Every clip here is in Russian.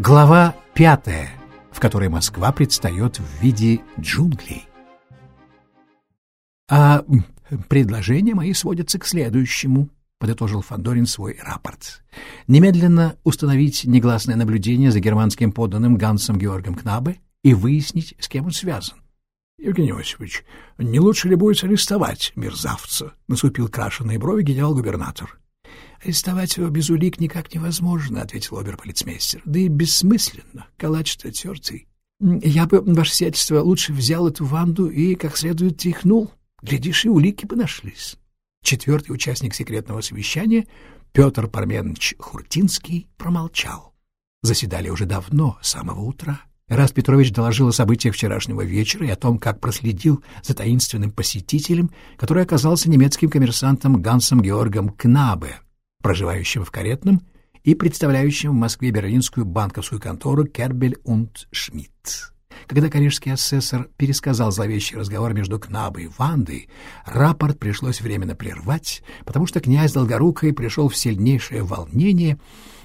Глава пятая, в которой Москва предстает в виде джунглей. А предложения мои сводятся к следующему, подытожил Фандорин свой рапорт. Немедленно установить негласное наблюдение за германским подданным Гансом Георгом Кнабе и выяснить, с кем он связан. — Евгений Осипович, не лучше ли будет арестовать мерзавца? — насупил крашеные брови генерал-губернатор. «Арестовать его без улик никак невозможно», — ответил оберполицмейстер. «Да и бессмысленно. Калач-то тертый. Я бы, ваше сиятельство, лучше взял эту Ванду и как следует тряхнул. Глядишь, и улики бы нашлись». Четвертый участник секретного совещания, Петр Парменович Хуртинский, промолчал. Заседали уже давно, с самого утра. Раз Петрович доложил о событиях вчерашнего вечера и о том, как проследил за таинственным посетителем, который оказался немецким коммерсантом Гансом Георгом Кнабе, проживающим в Каретном и представляющим в Москве берлинскую банковскую контору Кербель und Шмидт. Когда коллежский асессор пересказал зловещий разговор между Кнабой и Вандой, рапорт пришлось временно прервать, потому что князь Долгорукой пришел в сильнейшее волнение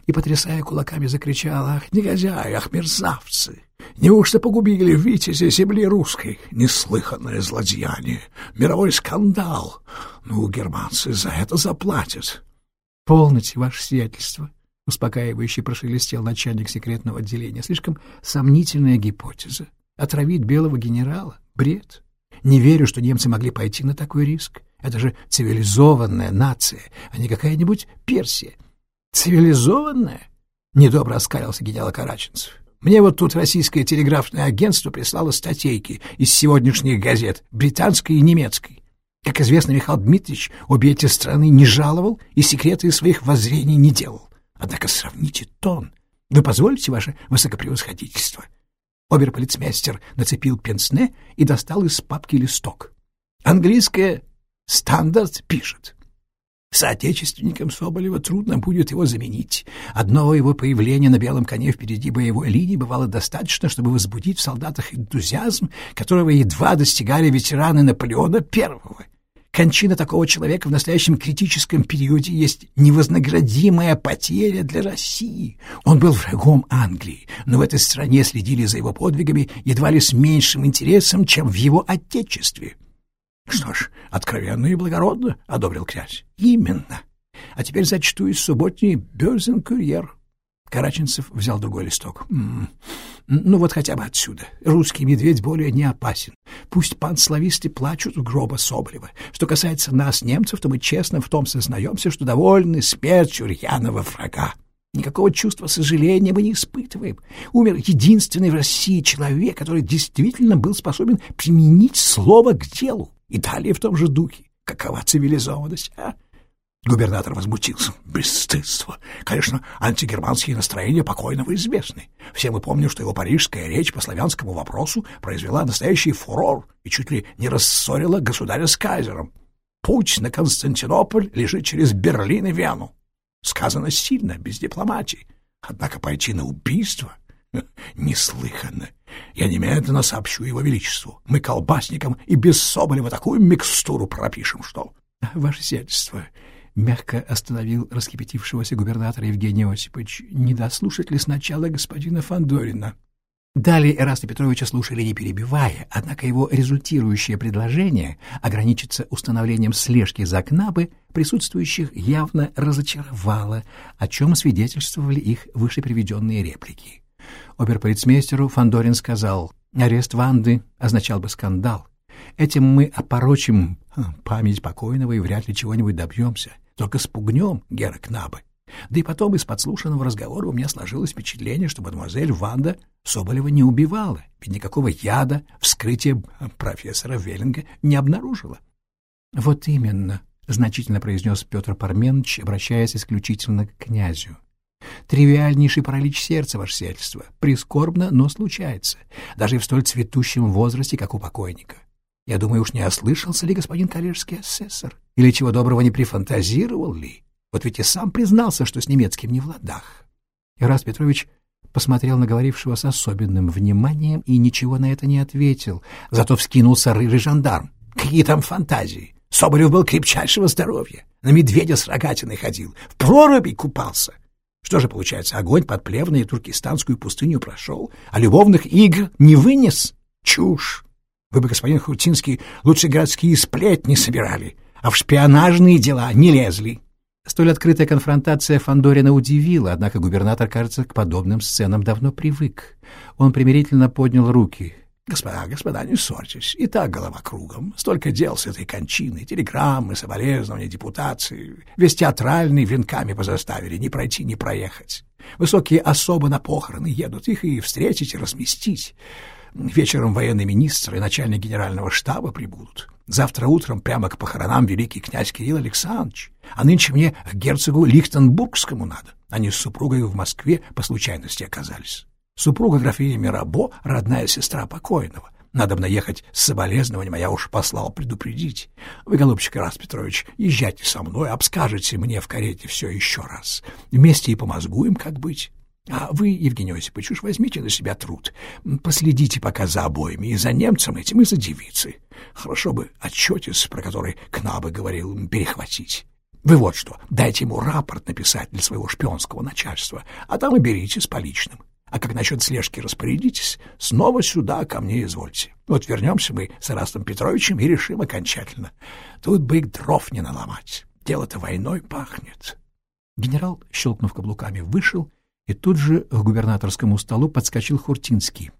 и, потрясая кулаками, закричал «Ах, негодяи, ах, мерзавцы! Неужто погубили витязи земли русской? Неслыханное злодеяние, мировой скандал! Ну, германцы за это заплатят!» «Полноте, ваше сиятельство!» — успокаивающе прошелестел начальник секретного отделения. «Слишком сомнительная гипотеза. Отравить белого генерала? Бред. Не верю, что немцы могли пойти на такой риск. Это же цивилизованная нация, а не какая-нибудь Персия. Цивилизованная? Недобро оскалился генерал Караченцев. Мне вот тут российское телеграфное агентство прислало статейки из сегодняшних газет, британской и немецкой. Как известно, Михаил Дмитриевич обе эти страны не жаловал и секреты своих воззрений не делал. Однако сравните тон. Вы позволите, ваше высокопревосходительство? Оберполицмейстер нацепил пенсне и достал из папки листок. Английская «Стандарт» пишет. Соотечественникам Соболева трудно будет его заменить. Одного его появления на белом коне впереди боевой линии бывало достаточно, чтобы возбудить в солдатах энтузиазм, которого едва достигали ветераны Наполеона Первого. Кончина такого человека в настоящем критическом периоде есть невознаградимая потеря для России. Он был врагом Англии, но в этой стране следили за его подвигами едва ли с меньшим интересом, чем в его отечестве. — Что ж, откровенно и благородно, — одобрил князь. — Именно. А теперь зачту из субботней «Бёрзен-курьер». Караченцев взял другой листок. М -м, ну вот хотя бы отсюда. Русский медведь более не опасен. Пусть панслависты плачут у гроба Соболева. Что касается нас, немцев, то мы честно в том сознаемся, что довольны смертью рьяного врага. Никакого чувства сожаления мы не испытываем. Умер единственный в России человек, который действительно был способен применить слово к делу. И далее в том же духе. Какова цивилизованность, а? Губернатор возмутился. Бесстыдство. Конечно, антигерманские настроения покойного известны. Все мы помним, что его парижская речь по славянскому вопросу произвела настоящий фурор и чуть ли не рассорила государя с кайзером. Путь на Константинополь лежит через Берлин и Вену. Сказано сильно, без дипломатии. Однако пойти на убийство неслыханно. Я немедленно сообщу его величеству. Мы колбасникам и без Соболева такую микстуру пропишем, что... Ваше сельство, мягко остановил раскипятившегося губернатора Евгений Осипович. Не дослушать ли сначала господина Фандорина? Далее Эраста Петровича слушали не перебивая, однако его результирующее предложение ограничиться установлением слежки за Кнабы присутствующих явно разочаровало, о чем свидетельствовали их выше приведенные реплики. Оберполицмейстеру Фандорин сказал, арест Ванды означал бы скандал. Этим мы опорочим память покойного и вряд ли чего-нибудь добьемся. Только спугнем Гера Кнабы. Да и потом из подслушанного разговора у меня сложилось впечатление, что мадемуазель Ванда Соболева не убивала, ведь никакого яда вскрытие профессора Веллинга не обнаружила. — Вот именно, — значительно произнес Петр Парменович, обращаясь исключительно к князю. — Тривиальнейший паралич сердца, ваше сиятельство. Прискорбно, но случается, даже в столь цветущем возрасте, как у покойника. Я думаю, уж не ослышался ли господин коллежский асессор? Или чего доброго не прифантазировал ли? Вот ведь и сам признался, что с немецким не в ладах. Ирас Петрович посмотрел на говорившего с особенным вниманием и ничего на это не ответил, зато вскинулся рыжий жандарм. Какие там фантазии! Соболев был крепчайшего здоровья, на медведя с рогатиной ходил, в проруби купался. Что же получается, огонь под Плевной туркестанскую пустыню прошел, а любовных игр не вынес? Чушь! Вы бы, господин Хуртинский, лучше городские сплетни собирали, а в шпионажные дела не лезли. Столь открытая конфронтация Фандорина удивила, однако губернатор, кажется, к подобным сценам давно привык. Он примирительно поднял руки. «Господа, господа, не ссорьтесь. И так голова кругом. Столько дел с этой кончиной. Телеграммы, соболезнования, депутации. Весь театральный венками позаставили. Не пройти, не проехать. Высокие особы на похороны едут. Их и встретить, и разместить. Вечером военный министр и начальник генерального штаба прибудут. Завтра утром прямо к похоронам великий князь Кирилл Александрович. А нынче мне к герцогу Лихтенбургскому надо. Они с супругой в Москве по случайности оказались. Супруга графини Мирабо — родная сестра покойного. Надо бы наехать с соболезнованием, а я уж послал предупредить. Вы, голубчик Ирас Петрович, езжайте со мной, обскажете мне в карете все еще раз. Вместе и помозгуем, как быть. А вы, Евгений Осипович, уж возьмите на себя труд. Последите пока за обоими, и за немцем этим, и за девицей. Хорошо бы отчетец, про который Кнабы говорил, перехватить. Вы вот что, дайте ему рапорт написать для своего шпионского начальства, а там и берите с поличным. А как насчет слежки распорядитесь, снова сюда ко мне извольте. Вот вернемся мы с Ирастом Петровичем и решим окончательно. Тут бы их дров не наломать. Дело-то войной пахнет. Генерал, щелкнув каблуками, вышел, и тут же к губернаторскому столу подскочил Хуртинский.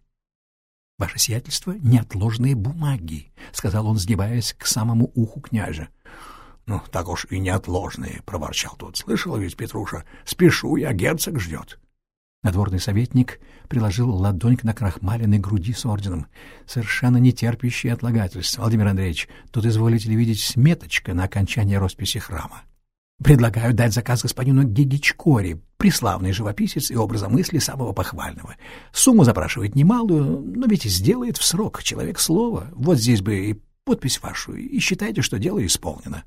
— Ваше сиятельство — неотложные бумаги, — сказал он, сгибаясь к самому уху княжа. — Ну, так уж и неотложные, — проворчал тот. — Слышал ведь, Петруша, спешу я, герцог ждет. Надворный советник приложил ладонь к накрахмаленной груди с орденом, совершенно не терпящий отлагательств. Владимир Андреевич, тут изволите ли видеть сметочка на окончание росписи храма? Предлагаю дать заказ господину Гигичкори, преславный живописец и образомысли самого похвального. Сумму запрашивает немалую, но ведь сделает в срок человек слова. Вот здесь бы и подпись вашу, и считайте, что дело исполнено.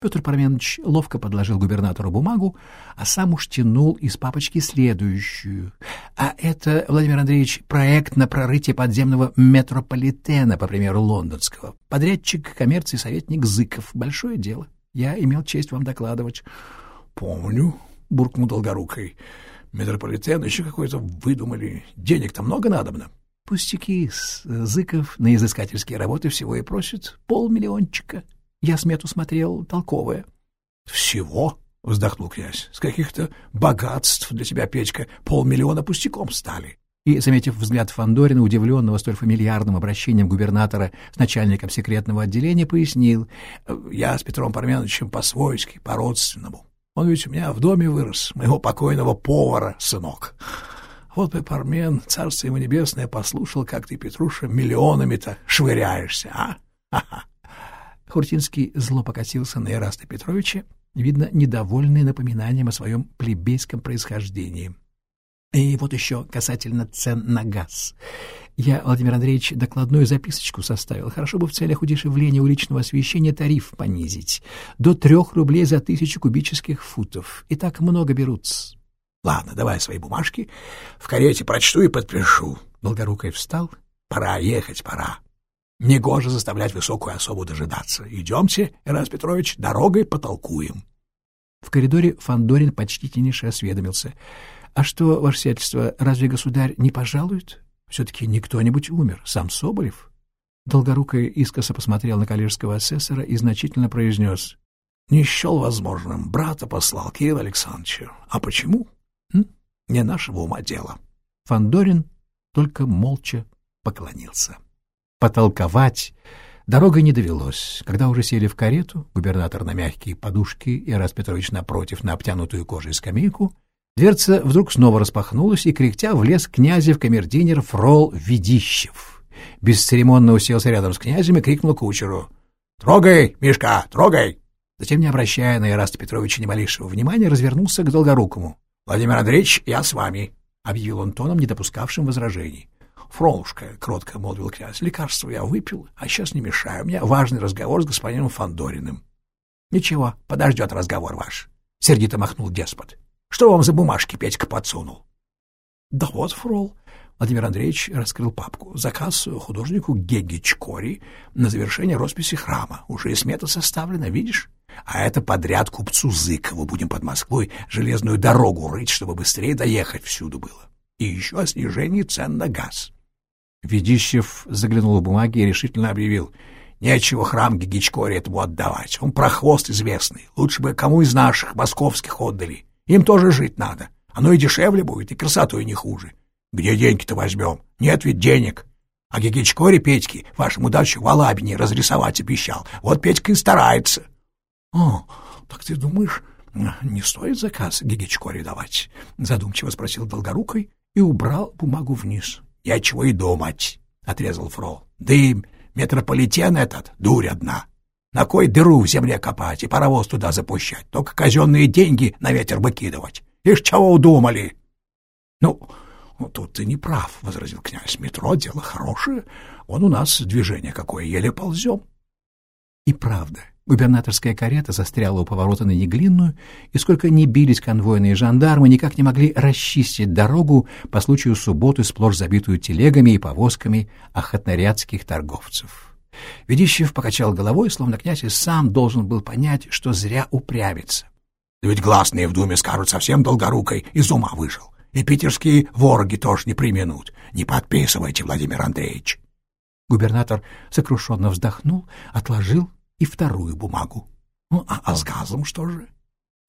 Петр Парменович ловко подложил губернатору бумагу, а сам уж тянул из папочки следующую. А это, Владимир Андреевич, проект на прорытие подземного метрополитена, по примеру лондонского. Подрядчик коммерции советник Зыков. Большое дело. Я имел честь вам докладывать. — Помню, — буркнул Долгорукой. — Метрополитен еще какой-то выдумали. Денег-то много надобно. — Пустяки. Зыков на изыскательские работы всего и просит полмиллиончика. — я смету смотрел, толковая. — Всего? — вздохнул князь. — С каких-то богатств для тебя, Петька, полмиллиона пустяком стали. И, заметив взгляд Фандорина, удивленного столь фамильярным обращением губернатора с начальником секретного отделения, пояснил. — Я с Петром Парменовичем по-свойски, по-родственному. Он ведь у меня в доме вырос, моего покойного повара, сынок. Вот бы Пармен, царство ему небесное, послушал, как ты, Петруша, миллионами-то швыряешься, а? Ха-ха. Хуртинский зло покосился на Ираста Петровича, видно, недовольный напоминанием о своем плебейском происхождении. И вот еще касательно цен на газ. Я, Владимир Андреевич, докладную записочку составил. Хорошо бы в целях удешевления уличного освещения тариф понизить. До трех рублей за тысячу кубических футов. И так много берутся. Ладно, давай свои бумажки. В карете прочту и подпишу. Долгорукой встал. Пора ехать, пора. Негоже заставлять высокую особу дожидаться. Идемте, Ирас Петрович, дорогой потолкуем. В коридоре Фандорин почтительнейше осведомился. — А что, ваше сиятельство, разве государь не пожалует? Все-таки не кто-нибудь умер, сам Соболев. Долгорукой искоса посмотрел на коллежского асессора и значительно произнес. — Не счел возможным. Брата послал Кирилл Александровичу. А почему? М? Не нашего ума дело. Фандорин только молча поклонился. — потолковать дорогой не довелось. Когда уже сели в карету, губернатор на мягкие подушки и Петрович напротив на обтянутую кожей скамейку, дверца вдруг снова распахнулась, и, кряхтя, влез князев камердинер Фрол Ведищев. Бесцеремонно уселся рядом с князем и крикнул кучеру. «Трогай, Мишка, трогай!» Затем, не обращая на Ираста Петровича ни малейшего внимания, развернулся к Долгорукому. «Владимир Андреевич, я с вами», — объявил он тоном, не допускавшим возражений. — Фролушка, — кротко молвил князь, — лекарство я выпил, а сейчас не мешаю. У меня важный разговор с господином Фандориным. Ничего, подождет разговор ваш, — сердито махнул деспот. — Что вам за бумажки Петька подсунул? — Да вот, Фрол, Владимир Андреевич раскрыл папку. Заказ художнику Геги Чкори на завершение росписи храма. Уже и смета составлена, видишь? А это подряд купцу Зыкову будем под Москвой железную дорогу рыть, чтобы быстрее доехать всюду было. И еще о снижении цен на газ. Ведищев заглянул в бумаги и решительно объявил. Нечего храм Гигичкоре этому отдавать. Он прохвост известный. Лучше бы кому из наших московских отдали. Им тоже жить надо. Оно и дешевле будет, и красотой не хуже. Где деньги-то возьмем? Нет ведь денег. А Гигичкоре Петьки вашему дачу в Алабине разрисовать обещал. Вот Петька и старается. — О, так ты думаешь, не стоит заказ Гигичкоре давать? — задумчиво спросил Долгорукой и убрал бумагу вниз. — Я чего и думать, — отрезал Фрол. — Да и метрополитен этот — дурь одна. На кой дыру в земле копать и паровоз туда запущать? Только казенные деньги на ветер выкидывать. Ишь, чего удумали? — Ну, тут ты не прав, — возразил князь. — Метро — дело хорошее. Он у нас движение какое, еле ползем. И правда, Губернаторская карета застряла у поворота на Неглинную, и сколько ни бились конвойные жандармы, никак не могли расчистить дорогу по случаю субботы, сплошь забитую телегами и повозками охотнорядских торговцев. Ведищев покачал головой, словно князь и сам должен был понять, что зря упрямится. Да ведь гласные в думе скажут совсем долгорукой, из ума вышел. И питерские вороги тоже не применут. Не подписывайте, Владимир Андреевич. Губернатор сокрушенно вздохнул, отложил и вторую бумагу. Ну, а, а с газом что же?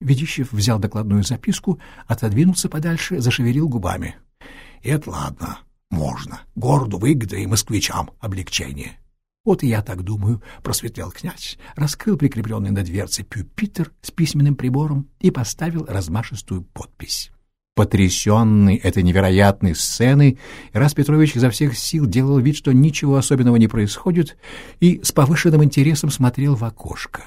Ведищев взял докладную записку, отодвинулся подальше, зашевелил губами. — Это ладно, можно. Городу выгода и москвичам облегчение. — Вот и я так думаю, — просветлел князь, раскрыл прикрепленный на дверце пюпитер с письменным прибором и поставил размашистую подпись. Потрясенный этой невероятной сценой, Ирас Петрович изо всех сил делал вид, что ничего особенного не происходит, и с повышенным интересом смотрел в окошко.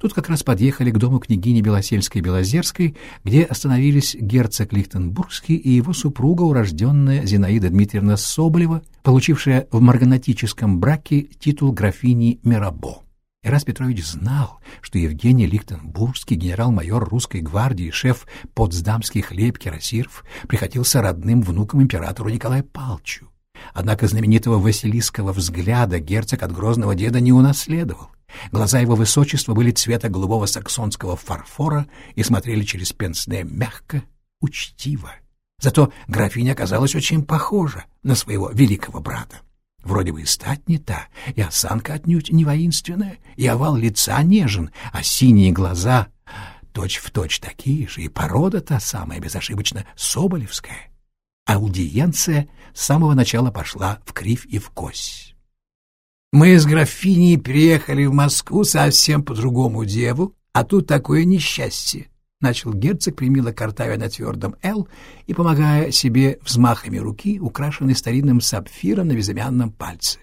Тут как раз подъехали к дому княгини Белосельской-Белозерской, где остановились герцог Лихтенбургский и его супруга, урожденная Зинаида Дмитриевна Соболева, получившая в марганатическом браке титул графини Мирабо. Ирас Петрович знал, что Евгений Лихтенбургский, генерал-майор русской гвардии, шеф потсдамских хлеб Кирасиров, приходился родным внуком императору Николаю Палчу. Однако знаменитого Василийского взгляда герцог от грозного деда не унаследовал. Глаза его высочества были цвета голубого саксонского фарфора и смотрели через пенсне мягко, учтиво. Зато графиня оказалась очень похожа на своего великого брата. Вроде бы и стать не та, и осанка отнюдь не воинственная, и овал лица нежен, а синие глаза точь-в-точь точь такие же, и порода та самая, безошибочно, соболевская. Аудиенция с самого начала пошла в кривь и в кось. Мы с графиней приехали в Москву совсем по другому деву, а тут такое несчастье начал герцог, примило картавя на твердом «Л» и помогая себе взмахами руки, украшенной старинным сапфиром на безымянном пальце.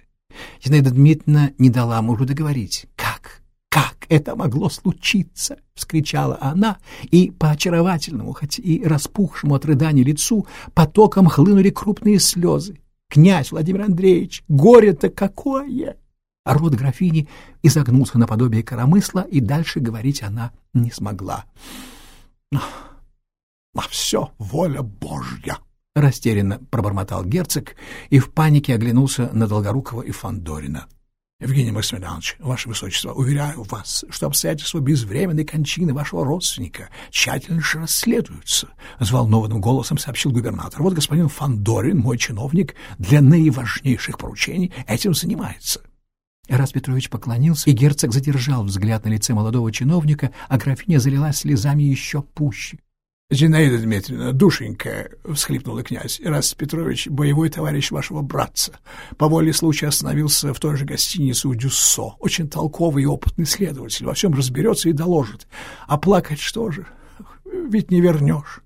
Зинаида Дмитриевна не дала мужу договорить. «Как? Как это могло случиться?» — вскричала она, и по очаровательному, хоть и распухшему от рыданий лицу, потоком хлынули крупные слезы. «Князь Владимир Андреевич, горе-то какое!» А рот графини изогнулся наподобие коромысла, и дальше говорить она не смогла. «На все воля Божья!» — растерянно пробормотал герцог и в панике оглянулся на Долгорукова и Фандорина. Евгений Максимiliанович, ваше высочество, уверяю вас, что обстоятельства безвременной кончины вашего родственника тщательно расследуются, — взволнованным голосом сообщил губернатор. Вот господин Фандорин, мой чиновник, для наиважнейших поручений этим занимается. Раз Петрович поклонился, и герцог задержал взгляд на лице молодого чиновника, а графиня залилась слезами еще пуще. — Зинаида Дмитриевна, душенька, — всхлипнул князь, — Ирас Петрович, боевой товарищ вашего братца, по воле случая остановился в той же гостинице у Дюссо. Очень толковый и опытный следователь, во всем разберется и доложит. А плакать что же? Ведь не вернешь.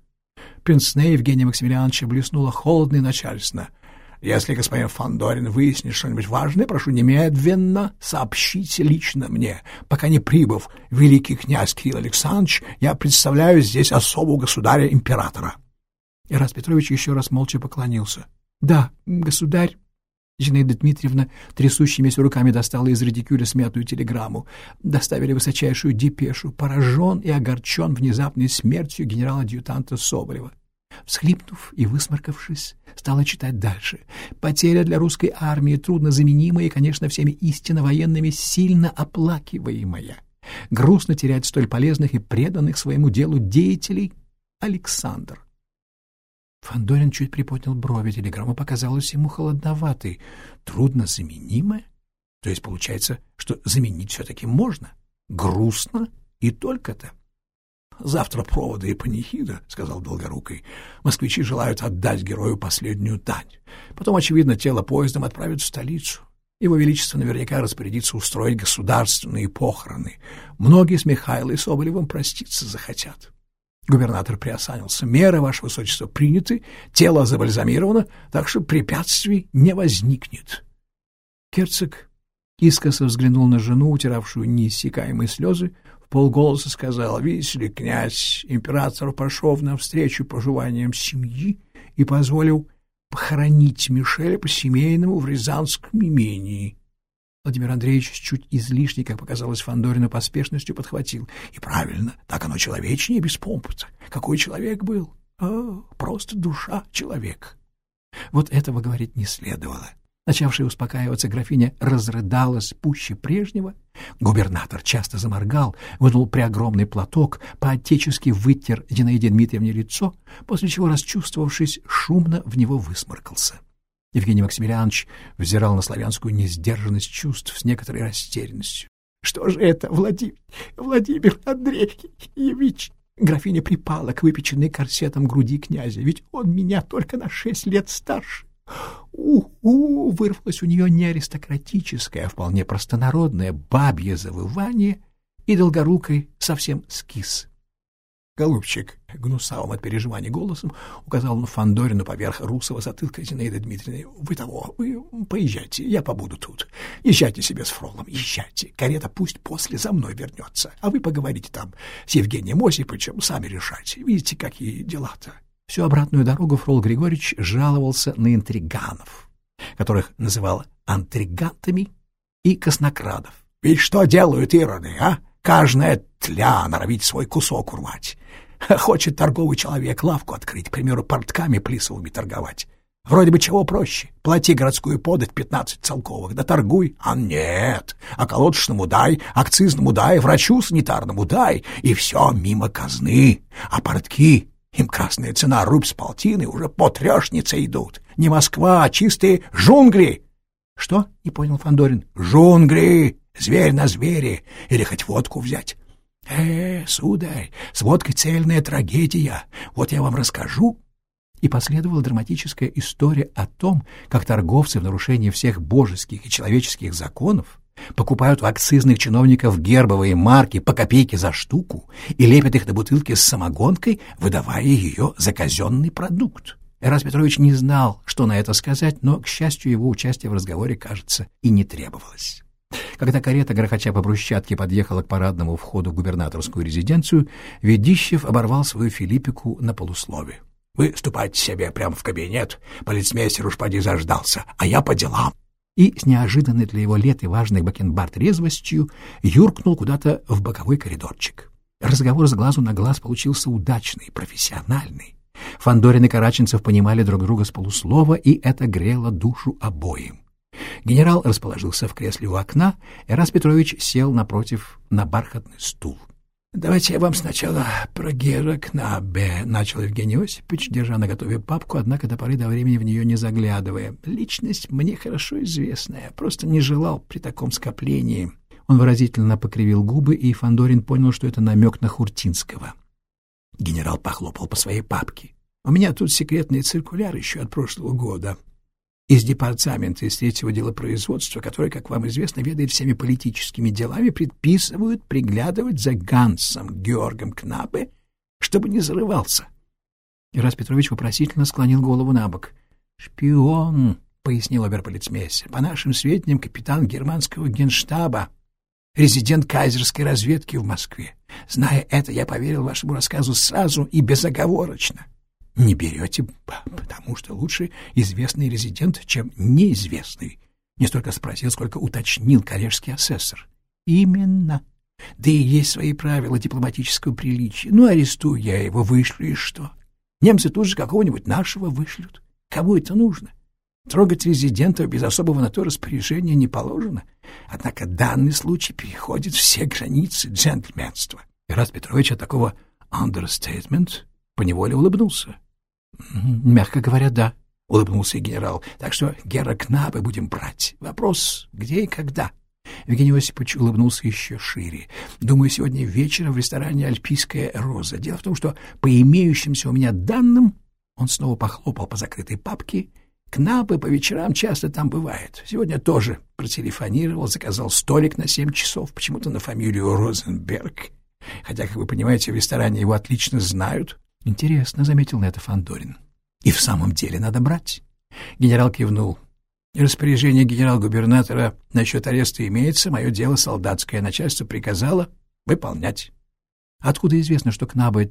Пенсне Евгения Максимилиановича блеснула холодно и начальственно — если господин Фандорин выяснит что-нибудь важное, прошу немедленно сообщить лично мне. Пока не прибыв великий князь Кирилл Александрович, я представляю здесь особу государя-императора. Ирас Петрович еще раз молча поклонился. — Да, государь. Зинаида Дмитриевна трясущимися руками достала из редикюля смятую телеграмму. Доставили высочайшую депешу. Поражен и огорчен внезапной смертью генерала-адъютанта Соболева. Всхлипнув и высморкавшись, стала читать дальше. Потеря для русской армии трудно заменимая и, конечно, всеми истинно военными сильно оплакиваемая. Грустно терять столь полезных и преданных своему делу деятелей. Александр. Фандорин чуть приподнял брови, телеграмма показалась ему холодноватой. Трудно заменимая? То есть получается, что заменить все-таки можно? Грустно и только-то. «Завтра проводы и панихида», — сказал Долгорукой. «Москвичи желают отдать герою последнюю дань. Потом, очевидно, тело поездом отправят в столицу. Его Величество наверняка распорядится устроить государственные похороны. Многие с Михаилом Соболевым проститься захотят. Губернатор приосанился. Меры, Ваше Высочество, приняты, тело забальзамировано, так что препятствий не возникнет. Герцог искоса взглянул на жену, утиравшую неиссякаемые слезы, в полголоса сказал, «Видите ли, князь, император пошел навстречу пожеланиям семьи и позволил похоронить Мишеля по-семейному в Рязанском имении». Владимир Андреевич чуть излишней, как показалось Фандорину, поспешностью подхватил. И правильно, так оно человечнее без помпы-то. Какой человек был? А, просто душа человек. Вот этого говорить не следовало. Начавшая успокаиваться графиня разрыдалась пуще прежнего. Губернатор часто заморгал, вынул преогромный платок, по-отечески вытер Зинаиде Дмитриевне лицо, после чего, расчувствовавшись, шумно в него высморкался. Евгений Максимилианович взирал на славянскую несдержанность чувств с некоторой растерянностью. — Что же это, Владимир, Владимир Андреевич? Графиня припала к выпеченной корсетом груди князя, ведь он меня только на шесть лет старше. У-у, вырвалось у нее не аристократическое, а вполне простонародное бабье завывание, и долгорукой совсем скис. Голубчик, гнусавым от переживаний голосом, указал на Фандорину поверх русого затылка Зинаиды Дмитриевны. — Вы того, вы поезжайте, я побуду тут. Езжайте себе с Фролом, езжайте. Карета пусть после за мной вернется, а вы поговорите там с Евгением Осиповичем, сами решайте. Видите, какие дела-то. Всю обратную дорогу Фрол Григорьевич жаловался на интриганов, которых называл антригантами и коснокрадов. — Ведь что делают ироды, а? Каждая тля норовить свой кусок урвать. Хочет торговый человек лавку открыть, к примеру, портками плисовыми торговать. Вроде бы чего проще. Плати городскую подать пятнадцать целковых, да торгуй. А нет, колодочному дай, акцизному дай, врачу санитарному дай, и все мимо казны. А портки, им красная цена рубь с полтины, уже по трешнице идут. Не Москва, а чистые джунгли. Что? — не понял Фандорин. Джунгли! Зверь на звере, или хоть водку взять. Э, сударь, с водкой цельная трагедия. Вот я вам расскажу. И последовала драматическая история о том, как торговцы в нарушении всех божеских и человеческих законов покупают у акцизных чиновников гербовые марки по копейке за штуку и лепят их на бутылке с самогонкой, выдавая ее за казенный продукт. Эрас Петрович не знал, что на это сказать, но, к счастью, его участие в разговоре, кажется, и не требовалось. Когда карета, грохоча по брусчатке, подъехала к парадному входу в губернаторскую резиденцию, Ведищев оборвал свою Филиппику на полуслове. — Вы ступайте себе прямо в кабинет, полицмейстер уж поди заждался, а я по делам. И с неожиданной для его лет и важной бакенбард резвостью юркнул куда-то в боковой коридорчик. Разговор с глазу на глаз получился удачный, профессиональный. Фандорин и Караченцев понимали друг друга с полуслова, и это грело душу обоим. Генерал расположился в кресле у окна, и Раз Петрович сел напротив на бархатный стул. — Давайте я вам сначала про Гера Кнабе, — начал Евгений Осипович, держа на готове папку, однако до поры до времени в нее не заглядывая. Личность мне хорошо известная, просто не желал при таком скоплении. Он выразительно покривил губы, и Фандорин понял, что это намек на Хуртинского. Генерал похлопал по своей папке. — У меня тут секретный циркуляр еще от прошлого года из департамента из третьего дела производства, который, как вам известно, ведает всеми политическими делами, предписывают приглядывать за Гансом Георгом Кнабе, чтобы не зарывался. Ирас Петрович вопросительно склонил голову на бок. «Шпион», — пояснил оберполицмейстер, — «по нашим сведениям, капитан германского генштаба, резидент кайзерской разведки в Москве. Зная это, я поверил вашему рассказу сразу и безоговорочно не берете, потому что лучше известный резидент, чем неизвестный. Не столько спросил, сколько уточнил коллежский асессор. Именно. Да и есть свои правила дипломатического приличия. Ну, арестую я его, вышлю, и что? Немцы тут же какого-нибудь нашего вышлют. Кому это нужно? Трогать резидентов без особого на то распоряжения не положено. Однако данный случай переходит все границы джентльменства. Ирас Петрович от такого understatement поневоле улыбнулся. — Мягко говоря, да, — улыбнулся генерал. — Так что Гера Кнабе будем брать. Вопрос, где и когда. Евгений Осипович улыбнулся еще шире. Думаю, сегодня вечером в ресторане «Альпийская роза». Дело в том, что по имеющимся у меня данным он снова похлопал по закрытой папке — Кнапы по вечерам часто там бывает. Сегодня тоже протелефонировал, заказал столик на семь часов, почему-то на фамилию Розенберг. Хотя, как вы понимаете, в ресторане его отлично знают. Интересно, заметил на это Фандорин. И в самом деле надо брать. Генерал кивнул. Распоряжение генерал-губернатора насчет ареста имеется, мое дело солдатское начальство приказало выполнять. Откуда известно, что Кнаба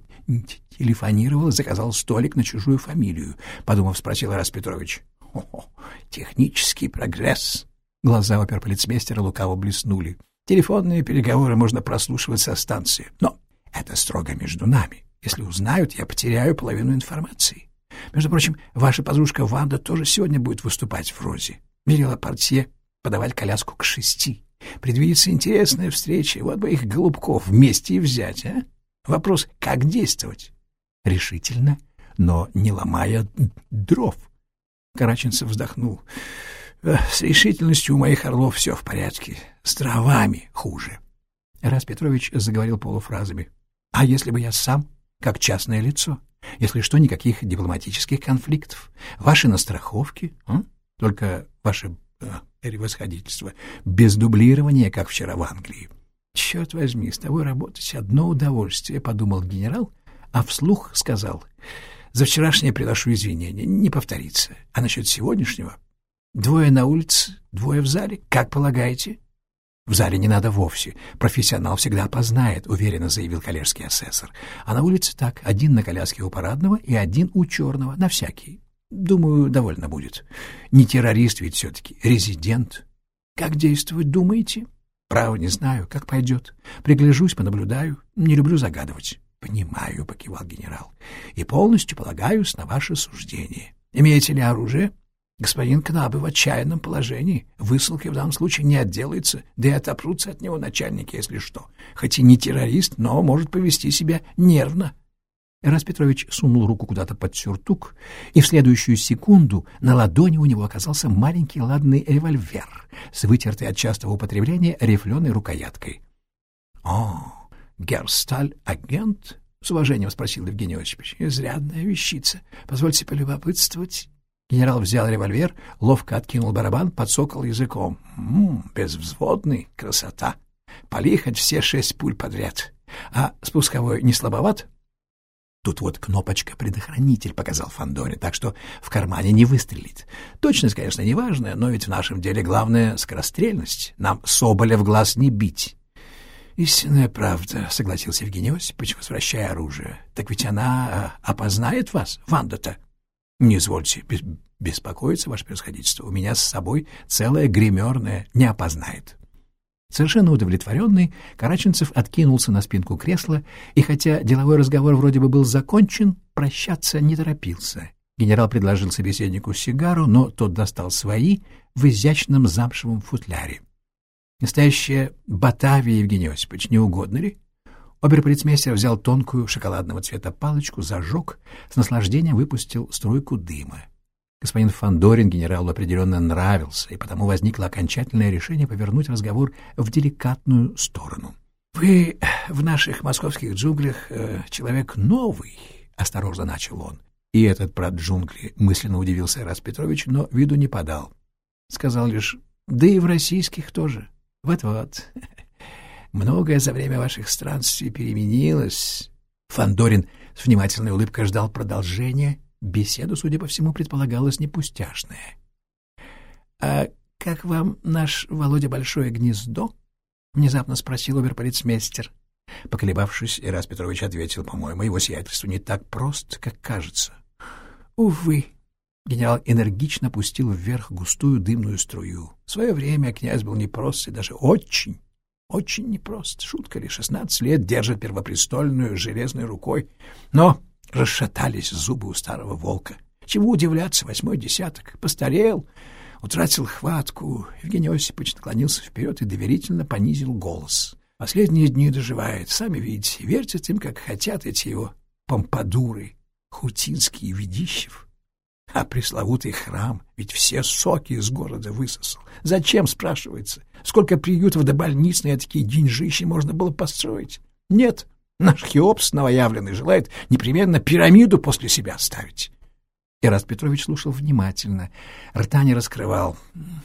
телефонировал и заказал столик на чужую фамилию? Подумав, спросил Рас Петрович. О, технический прогресс. Глаза оперполицмейстера лукаво блеснули. Телефонные переговоры можно прослушивать со станции. Но это строго между нами. Если узнают, я потеряю половину информации. Между прочим, ваша подружка Ванда тоже сегодня будет выступать в «Розе». Мерила портье подавать коляску к шести. Предвидится интересная встреча, вот бы их голубков вместе и взять, а? Вопрос, как действовать? Решительно, но не ломая дров. Караченцев вздохнул. С решительностью у моих орлов все в порядке. С дровами хуже. Раз Петрович заговорил полуфразами. А если бы я сам, как частное лицо? Если что, никаких дипломатических конфликтов. Ваши на страховке, а? только ваше э, превосходительство, без дублирования, как вчера в Англии. «Черт возьми, с тобой работать одно удовольствие», — подумал генерал, а вслух сказал. «За вчерашнее приношу извинения, не повторится. А насчет сегодняшнего? Двое на улице, двое в зале, как полагаете?» «В зале не надо вовсе. Профессионал всегда опознает», — уверенно заявил коллежский асессор. «А на улице так, один на коляске у парадного и один у черного, на всякий. Думаю, довольно будет. Не террорист ведь все-таки, резидент. Как действовать, думаете? Право не знаю, как пойдет. Пригляжусь, понаблюдаю. Не люблю загадывать. Понимаю, покивал генерал. И полностью полагаюсь на ваше суждение. Имеете ли оружие? Господин Кнабы в отчаянном положении. Высылкой в данном случае не отделается, да и отопрутся от него начальники, если что. Хоть и не террорист, но может повести себя нервно. Эрас Петрович сунул руку куда-то под сюртук, и в следующую секунду на ладони у него оказался маленький ладный револьвер с вытертой от частого употребления рифленой рукояткой. — О, Герсталь агент? — с уважением спросил Евгений Осипович. — Изрядная вещица. Позвольте полюбопытствовать. Генерал взял револьвер, ловко откинул барабан, подсокал языком. «Ммм, безвзводный, красота! Пали хоть все шесть пуль подряд. А спусковой не слабоват?» Тут вот кнопочка «Предохранитель» показал Фандоре, так что в кармане не выстрелит. Точность, конечно, не важная, но ведь в нашем деле главное — скорострельность. Нам Соболя в глаз не бить. «Истинная правда», — согласился Евгений Осипович, возвращая оружие. «Так ведь она а, опознает вас, Ванда-то?» «Не извольте беспокоиться, ваше происходительство. У меня с собой целая гримерная не опознает». Совершенно удовлетворенный, Караченцев откинулся на спинку кресла, и хотя деловой разговор вроде бы был закончен, прощаться не торопился. Генерал предложил собеседнику сигару, но тот достал свои в изящном замшевом футляре. Настоящая Батавия, Евгений Осипович, не угодно ли? Оберполицмейстер взял тонкую шоколадного цвета палочку, зажег, с наслаждением выпустил струйку дыма. Господин Фандорин генералу определенно нравился, и потому возникло окончательное решение повернуть разговор в деликатную сторону. — Вы в наших московских джунглях э, человек новый, — осторожно начал он. И этот про джунгли мысленно удивился Рас Петрович, но виду не подал. Сказал лишь, да и в российских тоже. Вот-вот. Многое за время ваших странствий переменилось. Фандорин с внимательной улыбкой ждал продолжения Беседа, судя по всему, предполагалась не пустяшная. — А как вам наш Володя Большое Гнездо? — внезапно спросил оберполицмейстер. Поколебавшись, Ирас Петрович ответил, по-моему, его сиятельству не так прост, как кажется. — Увы. Генерал энергично пустил вверх густую дымную струю. В свое время князь был непрост и даже очень, очень непрост. Шутка ли, шестнадцать лет держит первопрестольную железной рукой. Но расшатались зубы у старого волка. Чему удивляться, восьмой десяток. Постарел, утратил хватку. Евгений Осипович наклонился вперед и доверительно понизил голос. Последние дни доживает, сами видите, вертят им, как хотят эти его помпадуры, Хутинский и Ведищев. А пресловутый храм ведь все соки из города высосал. Зачем, спрашивается? Сколько приютов до больниц на такие деньжищи можно было построить? Нет, наш Хеопс новоявленный желает непременно пирамиду после себя ставить. Ираст Петрович слушал внимательно, рта не раскрывал.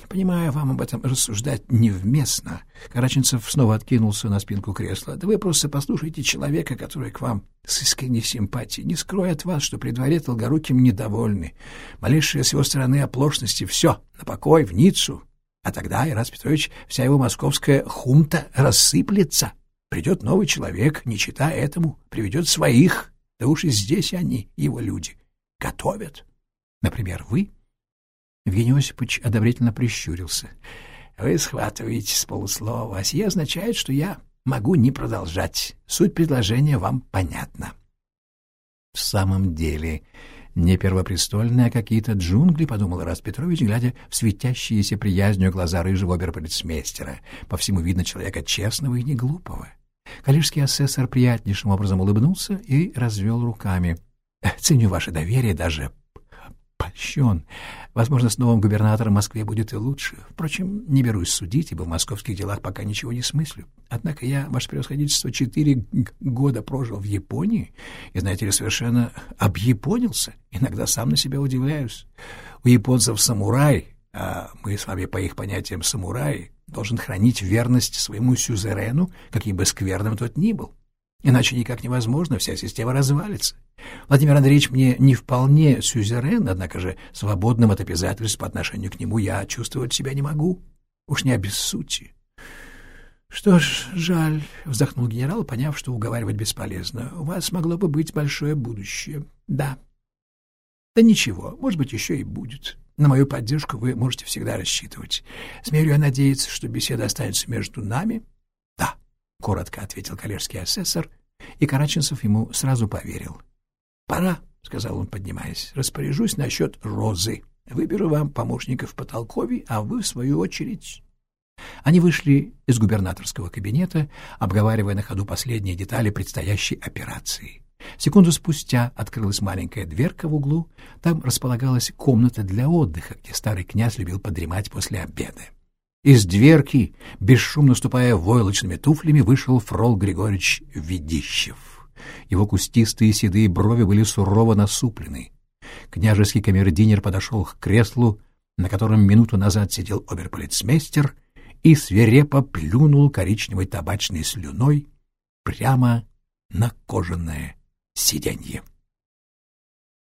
«Понимаю, вам об этом рассуждать невместно». Караченцев снова откинулся на спинку кресла. «Да вы просто послушайте человека, который к вам с искренней симпатией. Не скрою от вас, что при дворе Толгоруким недовольны. Малейшие с его стороны оплошности — все, на покой, в Ниццу. А тогда, Ираст Петрович, вся его московская хунта рассыплется. Придет новый человек, не читая этому, приведет своих. Да уж и здесь они, его люди, готовят». Например, вы? Евгений Осипович одобрительно прищурился. Вы схватываете с полуслова, а сие означает, что я могу не продолжать. Суть предложения вам понятна. В самом деле, не первопрестольные, а какие-то джунгли, — подумал Раст Петрович, глядя в светящиеся приязнью глаза рыжего оберполицмейстера. По всему видно человека честного и неглупого. Калишский асессор приятнейшим образом улыбнулся и развел руками. — Ценю ваше доверие даже польщен. Возможно, с новым губернатором Москве будет и лучше. Впрочем, не берусь судить, ибо в московских делах пока ничего не смыслю. Однако я, ваше превосходительство, четыре года прожил в Японии и, знаете ли, совершенно объяпонился. Иногда сам на себя удивляюсь. У японцев самурай, а мы с вами по их понятиям самураи, должен хранить верность своему сюзерену, каким бы скверным тот ни был. Иначе никак невозможно, вся система развалится. Владимир Андреевич мне не вполне сюзерен, однако же свободным от обязательств по отношению к нему я чувствовать себя не могу. Уж не обессудьте. — Что ж, жаль, — вздохнул генерал, поняв, что уговаривать бесполезно. — У вас могло бы быть большое будущее. — Да. — Да ничего, может быть, еще и будет. На мою поддержку вы можете всегда рассчитывать. Смею я надеяться, что беседа останется между нами? — коротко ответил коллежский асессор, и Караченцев ему сразу поверил. — Пора, — сказал он, поднимаясь, — распоряжусь насчет розы. Выберу вам помощников по толкови, а вы, в свою очередь... Они вышли из губернаторского кабинета, обговаривая на ходу последние детали предстоящей операции. Секунду спустя открылась маленькая дверка в углу. Там располагалась комната для отдыха, где старый князь любил подремать после обеда. Из дверки, бесшумно ступая войлочными туфлями, вышел фрол Григорьевич Ведищев. Его кустистые седые брови были сурово насуплены. Княжеский камердинер подошел к креслу, на котором минуту назад сидел оберполицмейстер, и свирепо плюнул коричневой табачной слюной прямо на кожаное сиденье.